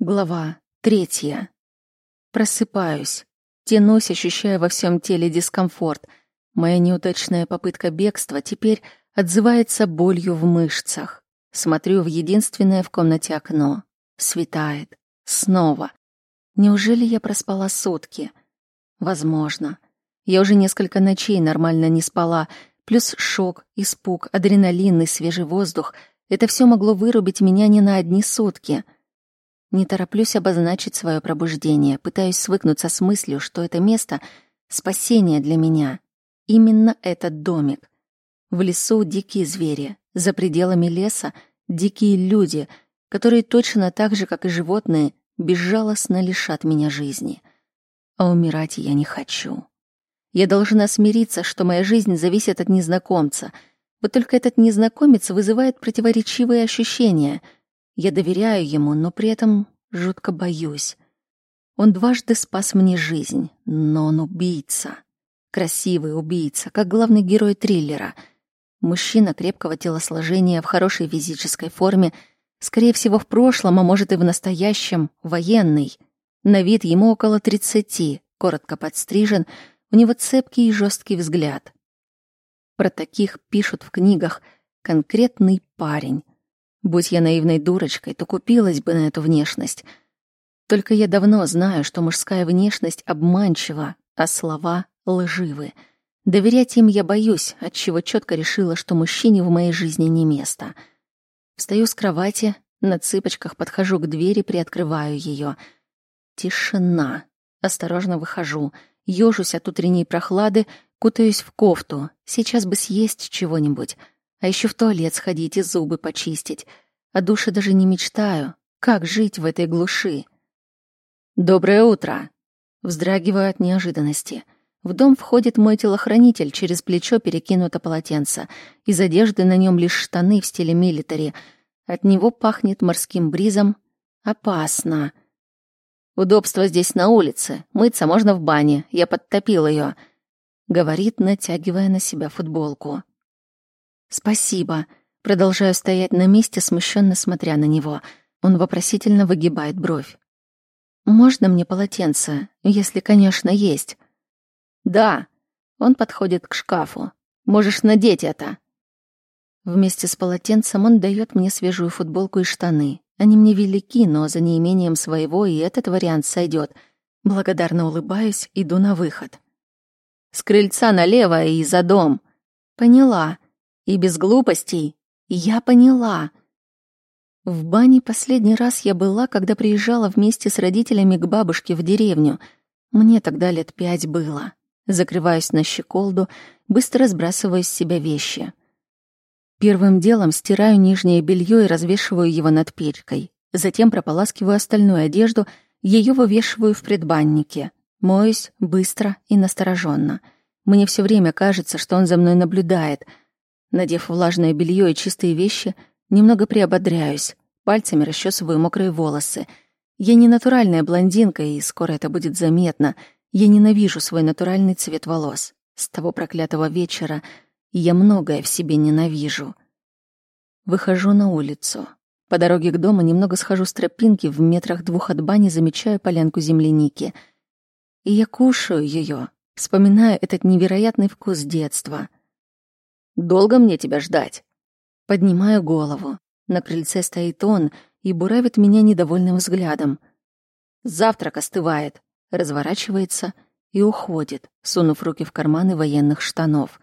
Глава третья. Просыпаюсь. Тянусь, ощущая во всем теле дискомфорт. Моя неудачная попытка бегства теперь отзывается болью в мышцах. Смотрю в единственное в комнате окно. Светает. Снова. Неужели я проспала сутки? Возможно. Я уже несколько ночей нормально не спала, плюс шок, испуг, адреналин и свежий воздух. Это все могло вырубить меня не на одни сутки — не тороплюсь обозначить свое пробуждение, пытаюсь свыкнуться с мыслью, что это место — спасение для меня. Именно этот домик. В лесу дикие звери, за пределами леса дикие люди, которые точно так же, как и животные, безжалостно лишат меня жизни. А умирать я не хочу. Я должна смириться, что моя жизнь зависит от незнакомца. Вот только этот незнакомец вызывает противоречивые ощущения — я доверяю ему, но при этом жутко боюсь. Он дважды спас мне жизнь, но он убийца. Красивый убийца, как главный герой триллера. Мужчина крепкого телосложения, в хорошей физической форме, скорее всего, в прошлом, а может и в настоящем, военный. На вид ему около тридцати, коротко подстрижен, у него цепкий и жесткий взгляд. Про таких пишут в книгах «конкретный парень», Будь я наивной дурочкой, то купилась бы на эту внешность. Только я давно знаю, что мужская внешность обманчива, а слова лживы. Доверять им я боюсь, отчего четко решила, что мужчине в моей жизни не место. Встаю с кровати, на цыпочках подхожу к двери, приоткрываю ее. Тишина. Осторожно выхожу, ёжусь от утренней прохлады, кутаюсь в кофту. Сейчас бы съесть чего-нибудь. А еще в туалет сходить и зубы почистить. О душе даже не мечтаю. Как жить в этой глуши? «Доброе утро!» Вздрагиваю от неожиданности. В дом входит мой телохранитель, через плечо перекинуто полотенце. Из одежды на нем лишь штаны в стиле милитари. От него пахнет морским бризом. Опасно. «Удобство здесь на улице. Мыться можно в бане. Я подтопил ее», — говорит, натягивая на себя футболку. «Спасибо». Продолжаю стоять на месте, смущенно смотря на него. Он вопросительно выгибает бровь. «Можно мне полотенце, если, конечно, есть?» «Да». Он подходит к шкафу. «Можешь надеть это». Вместе с полотенцем он дает мне свежую футболку и штаны. Они мне велики, но за неимением своего и этот вариант сойдет. Благодарно улыбаюсь, иду на выход. «С крыльца налево и за дом». «Поняла». И без глупостей. Я поняла. В бане последний раз я была, когда приезжала вместе с родителями к бабушке в деревню. Мне тогда лет пять было. Закрываюсь на щеколду, быстро сбрасываю с себя вещи. Первым делом стираю нижнее белье и развешиваю его над печкой. Затем прополаскиваю остальную одежду, ее вывешиваю в предбаннике. Моюсь быстро и настороженно. Мне все время кажется, что он за мной наблюдает — Надев влажное белье и чистые вещи, немного приободряюсь, пальцами расчесываю мокрые волосы. Я не натуральная блондинка, и скоро это будет заметно. Я ненавижу свой натуральный цвет волос. С того проклятого вечера я многое в себе ненавижу. Выхожу на улицу. По дороге к дому немного схожу с тропинки, в метрах двух от бани замечаю полянку земляники. И я кушаю ее, вспоминая этот невероятный вкус детства — Долго мне тебя ждать?» Поднимаю голову. На крыльце стоит он и буравит меня недовольным взглядом. «Завтрак остывает», разворачивается и уходит, сунув руки в карманы военных штанов.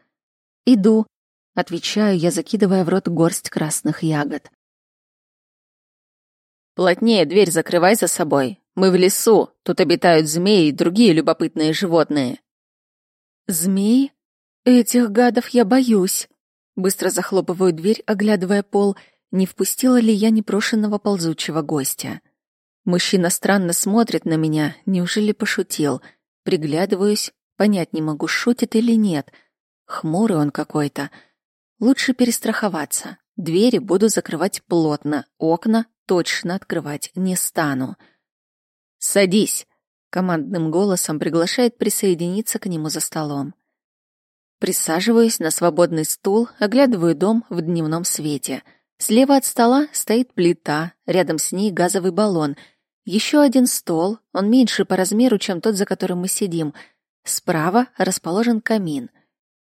«Иду», — отвечаю я, закидывая в рот горсть красных ягод. «Плотнее дверь закрывай за собой. Мы в лесу, тут обитают змеи и другие любопытные животные». «Змеи? Этих гадов я боюсь. Быстро захлопываю дверь, оглядывая пол, не впустила ли я непрошенного ползучего гостя. Мужчина странно смотрит на меня, неужели пошутил? Приглядываюсь, понять не могу, шутит или нет. Хмурый он какой-то. Лучше перестраховаться. Двери буду закрывать плотно, окна точно открывать не стану. «Садись!» — командным голосом приглашает присоединиться к нему за столом. Присаживаюсь на свободный стул, оглядываю дом в дневном свете. Слева от стола стоит плита, рядом с ней газовый баллон. Еще один стол, он меньше по размеру, чем тот, за которым мы сидим. Справа расположен камин.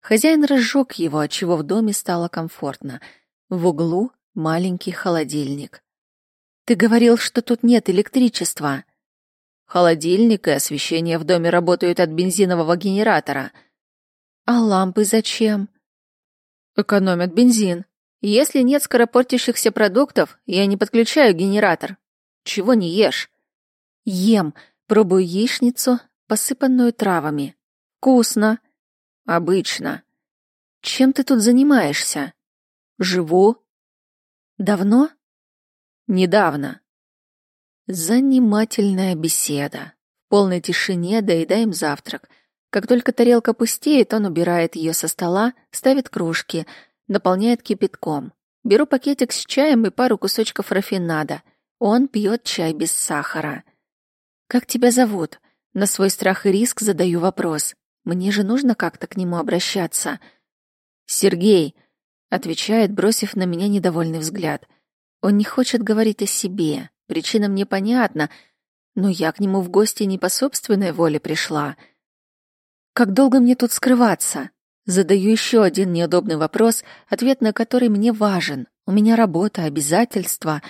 Хозяин разжег его, отчего в доме стало комфортно. В углу маленький холодильник. «Ты говорил, что тут нет электричества». «Холодильник и освещение в доме работают от бензинового генератора». «А лампы зачем?» «Экономят бензин. Если нет скоропортящихся продуктов, я не подключаю генератор. Чего не ешь?» «Ем. Пробую яичницу, посыпанную травами. Вкусно». «Обычно». «Чем ты тут занимаешься?» «Живу». «Давно?» «Недавно». Занимательная беседа. В полной тишине доедаем завтрак. Как только тарелка пустеет, он убирает ее со стола, ставит кружки, наполняет кипятком. Беру пакетик с чаем и пару кусочков рафинада. Он пьет чай без сахара. «Как тебя зовут?» На свой страх и риск задаю вопрос. Мне же нужно как-то к нему обращаться. «Сергей», — отвечает, бросив на меня недовольный взгляд. Он не хочет говорить о себе. Причина мне понятна, но я к нему в гости не по собственной воле пришла. Как долго мне тут скрываться? Задаю еще один неудобный вопрос, ответ на который мне важен. У меня работа, обязательства.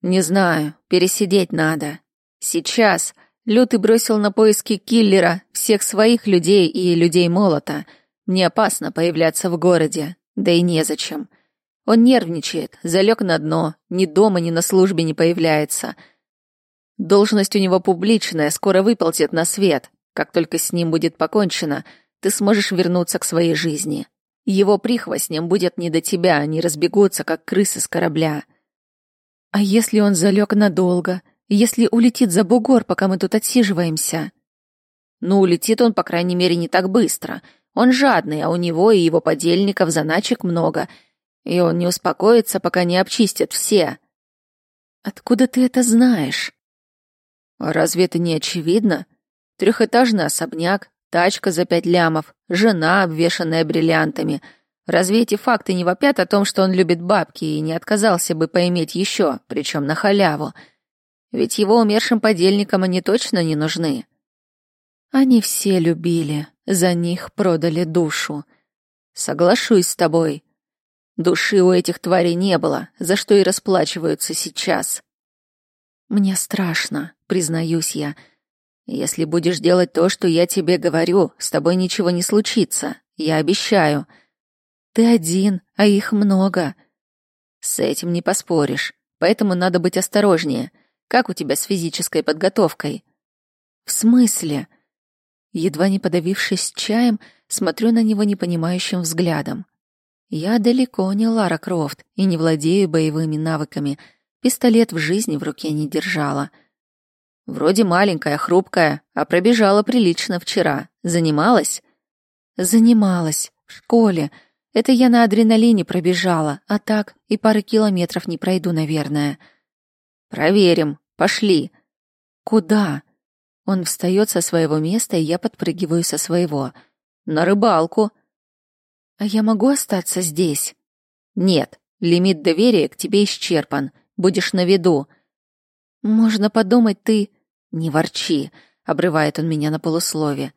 Не знаю, пересидеть надо. Сейчас Лютый бросил на поиски киллера всех своих людей и людей молота. Мне опасно появляться в городе, да и незачем. Он нервничает, залег на дно, ни дома, ни на службе не появляется. Должность у него публичная, скоро выползет на свет. Как только с ним будет покончено, ты сможешь вернуться к своей жизни. Его прихвостням будет не до тебя, они разбегутся, как крысы с корабля. А если он залег надолго? Если улетит за бугор, пока мы тут отсиживаемся? Ну, улетит он, по крайней мере, не так быстро. Он жадный, а у него и его подельников заначек много — и он не успокоится, пока не обчистят все. Откуда ты это знаешь? А разве это не очевидно? Трехэтажный особняк, тачка за пять лямов, жена, обвешанная бриллиантами. Разве эти факты не вопят о том, что он любит бабки и не отказался бы поиметь еще, причем на халяву? Ведь его умершим подельникам они точно не нужны. Они все любили, за них продали душу. Соглашусь с тобой. Души у этих тварей не было, за что и расплачиваются сейчас. Мне страшно, признаюсь я. Если будешь делать то, что я тебе говорю, с тобой ничего не случится. Я обещаю. Ты один, а их много. С этим не поспоришь. Поэтому надо быть осторожнее. Как у тебя с физической подготовкой? В смысле? Едва не подавившись чаем, смотрю на него непонимающим взглядом. Я далеко не Лара Крофт и не владею боевыми навыками. Пистолет в жизни в руке не держала. Вроде маленькая, хрупкая, а пробежала прилично вчера. Занималась? Занималась. В школе. Это я на адреналине пробежала, а так и пары километров не пройду, наверное. Проверим. Пошли. Куда? Он встает со своего места, и я подпрыгиваю со своего. На рыбалку. А я могу остаться здесь? Нет, лимит доверия к тебе исчерпан. Будешь на виду. Можно подумать, ты... Не ворчи, обрывает он меня на полуслове.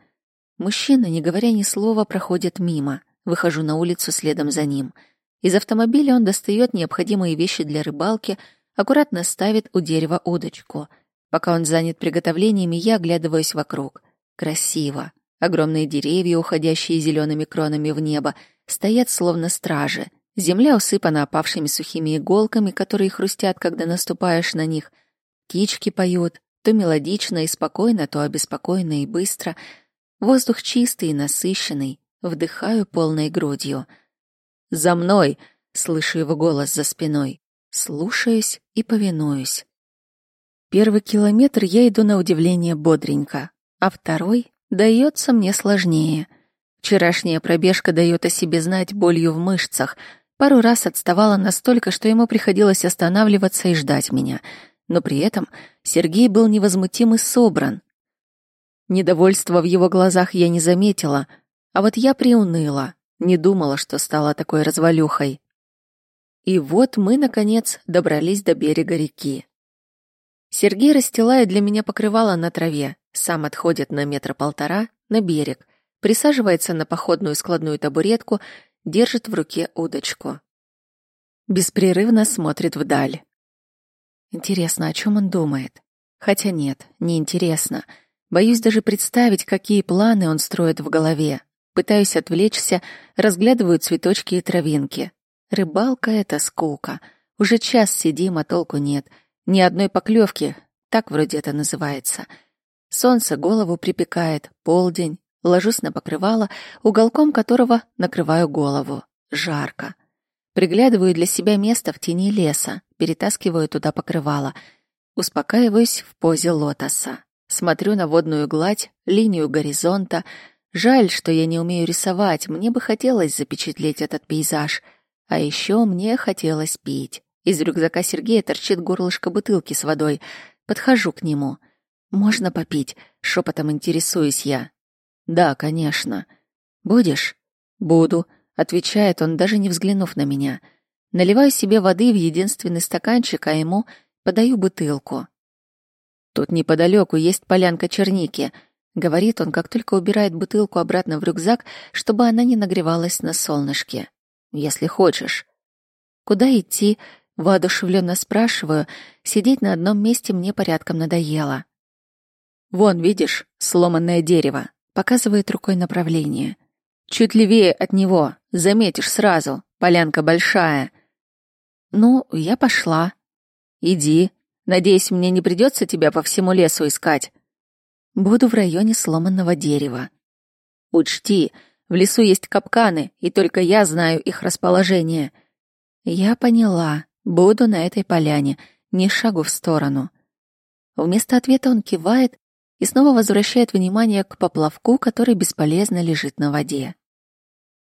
Мужчина, не говоря ни слова, проходит мимо. Выхожу на улицу следом за ним. Из автомобиля он достает необходимые вещи для рыбалки, аккуратно ставит у дерева удочку. Пока он занят приготовлениями, я оглядываюсь вокруг. Красиво. Огромные деревья, уходящие зелеными кронами в небо, стоят словно стражи. Земля усыпана опавшими сухими иголками, которые хрустят, когда наступаешь на них. Птички поют, то мелодично и спокойно, то обеспокоенно и быстро. Воздух чистый и насыщенный. Вдыхаю полной грудью. «За мной!» — слышу его голос за спиной. Слушаюсь и повинуюсь. Первый километр я иду на удивление бодренько, а второй дается мне сложнее. Вчерашняя пробежка дает о себе знать болью в мышцах. Пару раз отставала настолько, что ему приходилось останавливаться и ждать меня. Но при этом Сергей был невозмутим и собран. Недовольства в его глазах я не заметила, а вот я приуныла, не думала, что стала такой развалюхой. И вот мы, наконец, добрались до берега реки. Сергей расстилает для меня покрывало на траве, сам отходит на метра полтора на берег, присаживается на походную складную табуретку, держит в руке удочку. Беспрерывно смотрит вдаль. Интересно, о чем он думает? Хотя нет, не интересно. Боюсь даже представить, какие планы он строит в голове. Пытаюсь отвлечься, разглядываю цветочки и травинки. Рыбалка — это скука. Уже час сидим, а толку нет. Ни одной поклевки, так вроде это называется. Солнце голову припекает, полдень. Ложусь на покрывало, уголком которого накрываю голову. Жарко. Приглядываю для себя место в тени леса, перетаскиваю туда покрывало. Успокаиваюсь в позе лотоса. Смотрю на водную гладь, линию горизонта. Жаль, что я не умею рисовать, мне бы хотелось запечатлеть этот пейзаж. А еще мне хотелось пить. Из рюкзака Сергея торчит горлышко бутылки с водой. Подхожу к нему. «Можно попить?» — шепотом интересуюсь я. «Да, конечно». «Будешь?» «Буду», отвечает он, даже не взглянув на меня. Наливаю себе воды в единственный стаканчик, а ему подаю бутылку. Тут неподалеку есть полянка черники, говорит он, как только убирает бутылку обратно в рюкзак, чтобы она не нагревалась на солнышке. Если хочешь. Куда идти? Воодушевленно спрашиваю. Сидеть на одном месте мне порядком надоело. Вон, видишь, сломанное дерево. Показывает рукой направление. Чуть левее от него, заметишь сразу, полянка большая. Ну, я пошла. Иди. Надеюсь, мне не придется тебя по всему лесу искать. Буду в районе сломанного дерева. Учти, в лесу есть капканы, и только я знаю их расположение. Я поняла. Буду на этой поляне, ни шагу в сторону. Вместо ответа он кивает и снова возвращает внимание к поплавку, который бесполезно лежит на воде.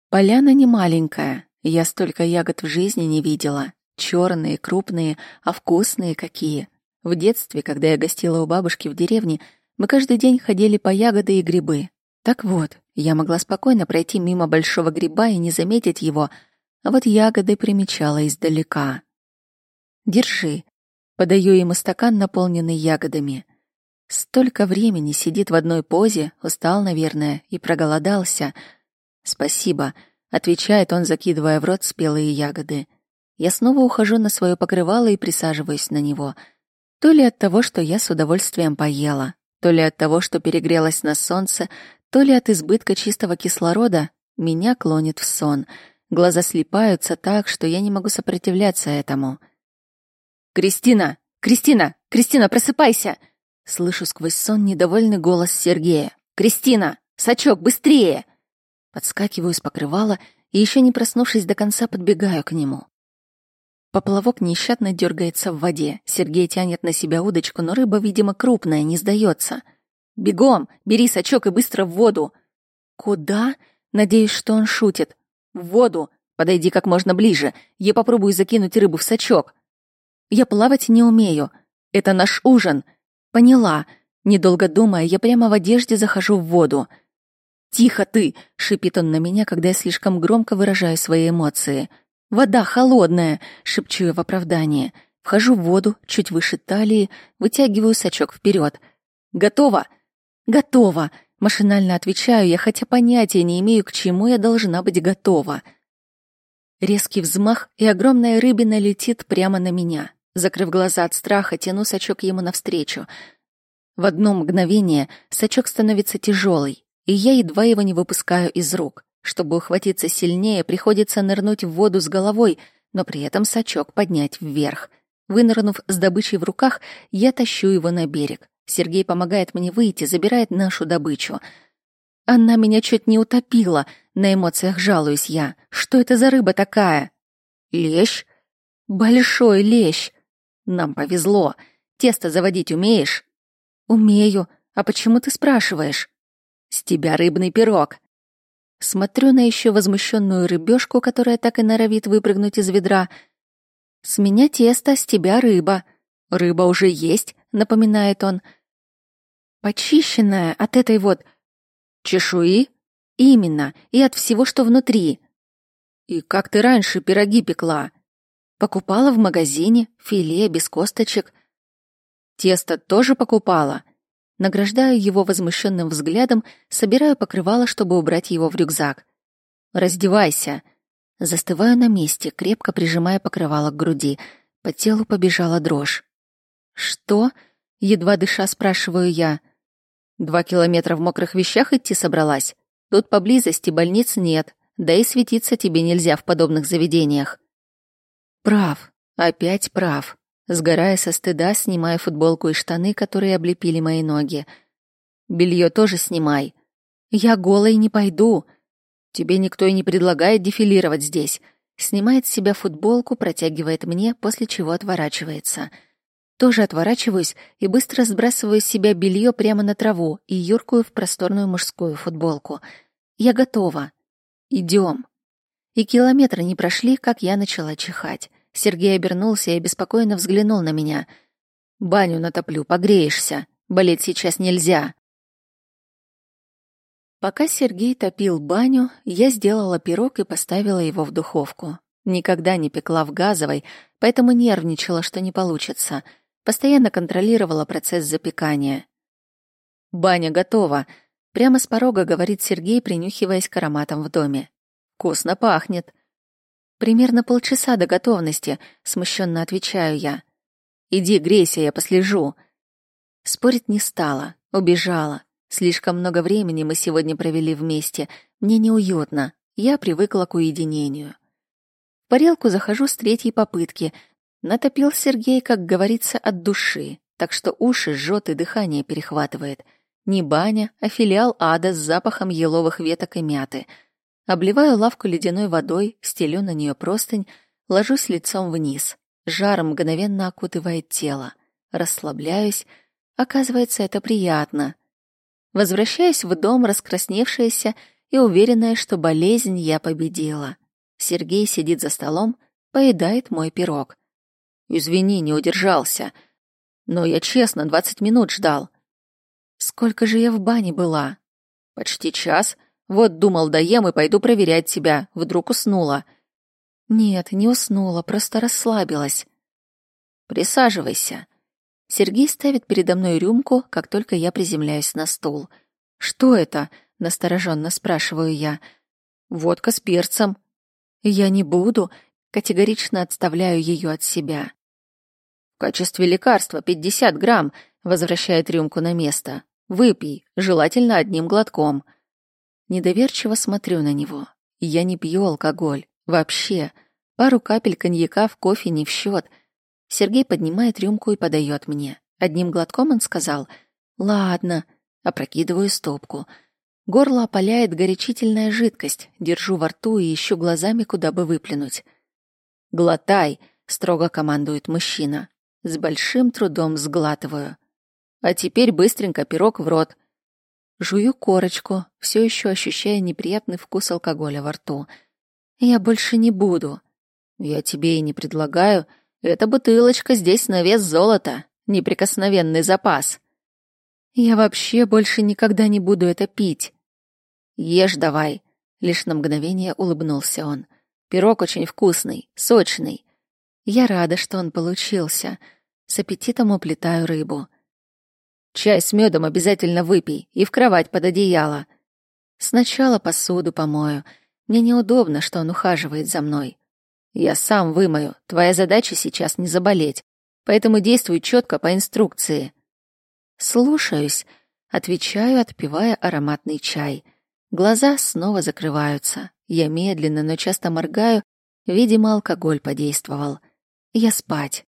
Поляна не маленькая, я столько ягод в жизни не видела. Черные, крупные, а вкусные какие. В детстве, когда я гостила у бабушки в деревне, мы каждый день ходили по ягоды и грибы. Так вот, я могла спокойно пройти мимо большого гриба и не заметить его, а вот ягоды примечала издалека. «Держи», — подаю ему стакан, наполненный ягодами. Столько времени сидит в одной позе, устал, наверное, и проголодался. «Спасибо», — отвечает он, закидывая в рот спелые ягоды. Я снова ухожу на свое покрывало и присаживаюсь на него. То ли от того, что я с удовольствием поела, то ли от того, что перегрелась на солнце, то ли от избытка чистого кислорода, меня клонит в сон. Глаза слипаются так, что я не могу сопротивляться этому. «Кристина! Кристина! Кристина, просыпайся!» Слышу сквозь сон недовольный голос Сергея. «Кристина! Сачок, быстрее!» Подскакиваю с покрывала и, еще не проснувшись до конца, подбегаю к нему. Поплавок нещадно дергается в воде. Сергей тянет на себя удочку, но рыба, видимо, крупная, не сдается. «Бегом! Бери сачок и быстро в воду!» «Куда?» Надеюсь, что он шутит. «В воду! Подойди как можно ближе. Я попробую закинуть рыбу в сачок». «Я плавать не умею. Это наш ужин. Поняла. Недолго думая, я прямо в одежде захожу в воду. «Тихо ты!» — шипит он на меня, когда я слишком громко выражаю свои эмоции. «Вода холодная!» — шепчу я в оправдание. Вхожу в воду, чуть выше талии, вытягиваю сачок вперед. «Готово!» «Готово!» — машинально отвечаю я, хотя понятия не имею, к чему я должна быть готова. Резкий взмах, и огромная рыбина летит прямо на меня. Закрыв глаза от страха, тяну сачок ему навстречу. В одно мгновение сачок становится тяжелый, и я едва его не выпускаю из рук. Чтобы ухватиться сильнее, приходится нырнуть в воду с головой, но при этом сачок поднять вверх. Вынырнув с добычей в руках, я тащу его на берег. Сергей помогает мне выйти, забирает нашу добычу. Она меня чуть не утопила, на эмоциях жалуюсь я. Что это за рыба такая? Лещ? Большой лещ. Нам повезло. Тесто заводить умеешь? Умею. А почему ты спрашиваешь? С тебя рыбный пирог. Смотрю на еще возмущенную рыбешку, которая так и норовит выпрыгнуть из ведра. С меня тесто, с тебя рыба. Рыба уже есть, напоминает он. Почищенная от этой вот чешуи? Именно, и от всего, что внутри. И как ты раньше пироги пекла? Покупала в магазине, филе, без косточек. Тесто тоже покупала. Награждаю его возмущенным взглядом, собираю покрывало, чтобы убрать его в рюкзак. Раздевайся. Застываю на месте, крепко прижимая покрывало к груди. По телу побежала дрожь. Что? Едва дыша спрашиваю я. Два километра в мокрых вещах идти собралась? Тут поблизости больниц нет, да и светиться тебе нельзя в подобных заведениях. Прав, опять прав. Сгорая со стыда, снимаю футболку и штаны, которые облепили мои ноги. Белье тоже снимай. Я голой не пойду. Тебе никто и не предлагает дефилировать здесь. Снимает с себя футболку, протягивает мне, после чего отворачивается. Тоже отворачиваюсь и быстро сбрасываю с себя белье прямо на траву и юркую в просторную мужскую футболку. Я готова. Идем. И километры не прошли, как я начала чихать. Сергей обернулся и беспокойно взглянул на меня. «Баню натоплю, погреешься. Болеть сейчас нельзя». Пока Сергей топил баню, я сделала пирог и поставила его в духовку. Никогда не пекла в газовой, поэтому нервничала, что не получится. Постоянно контролировала процесс запекания. «Баня готова», — прямо с порога говорит Сергей, принюхиваясь к ароматам в доме. «Вкусно пахнет». Примерно полчаса до готовности, смущенно отвечаю я. Иди, грейся, я послежу. Спорить не стала, убежала. Слишком много времени мы сегодня провели вместе. Мне неуютно. Я привыкла к уединению. В парилку захожу с третьей попытки. Натопил Сергей, как говорится, от души, так что уши жжет и дыхание перехватывает. Не баня, а филиал ада с запахом еловых веток и мяты — Обливаю лавку ледяной водой, стелю на нее простынь, ложусь лицом вниз. Жар мгновенно окутывает тело. Расслабляюсь. Оказывается, это приятно. Возвращаюсь в дом, раскрасневшаяся и уверенная, что болезнь я победила. Сергей сидит за столом, поедает мой пирог. «Извини, не удержался. Но я честно двадцать минут ждал». «Сколько же я в бане была?» «Почти час», вот думал, доем и пойду проверять тебя. Вдруг уснула. Нет, не уснула, просто расслабилась. Присаживайся. Сергей ставит передо мной рюмку, как только я приземляюсь на стул. Что это? настороженно спрашиваю я. Водка с перцем. Я не буду, категорично отставляю ее от себя. В качестве лекарства 50 грамм, возвращает рюмку на место. Выпей, желательно одним глотком. Недоверчиво смотрю на него. Я не пью алкоголь. Вообще. Пару капель коньяка в кофе не в счет. Сергей поднимает рюмку и подает мне. Одним глотком он сказал «Ладно». Опрокидываю стопку. Горло опаляет горячительная жидкость. Держу во рту и ищу глазами, куда бы выплюнуть. «Глотай!» — строго командует мужчина. С большим трудом сглатываю. «А теперь быстренько пирог в рот. Жую корочку, все еще ощущая неприятный вкус алкоголя во рту. Я больше не буду. Я тебе и не предлагаю. Эта бутылочка здесь на вес золота, неприкосновенный запас. Я вообще больше никогда не буду это пить. Ешь давай. Лишь на мгновение улыбнулся он. Пирог очень вкусный, сочный. Я рада, что он получился. С аппетитом уплетаю рыбу. Чай с медом обязательно выпей и в кровать под одеяло. Сначала посуду помою. Мне неудобно, что он ухаживает за мной. Я сам вымою. Твоя задача сейчас не заболеть. Поэтому действуй четко по инструкции. Слушаюсь, отвечаю, отпивая ароматный чай. Глаза снова закрываются. Я медленно, но часто моргаю. Видимо, алкоголь подействовал. Я спать.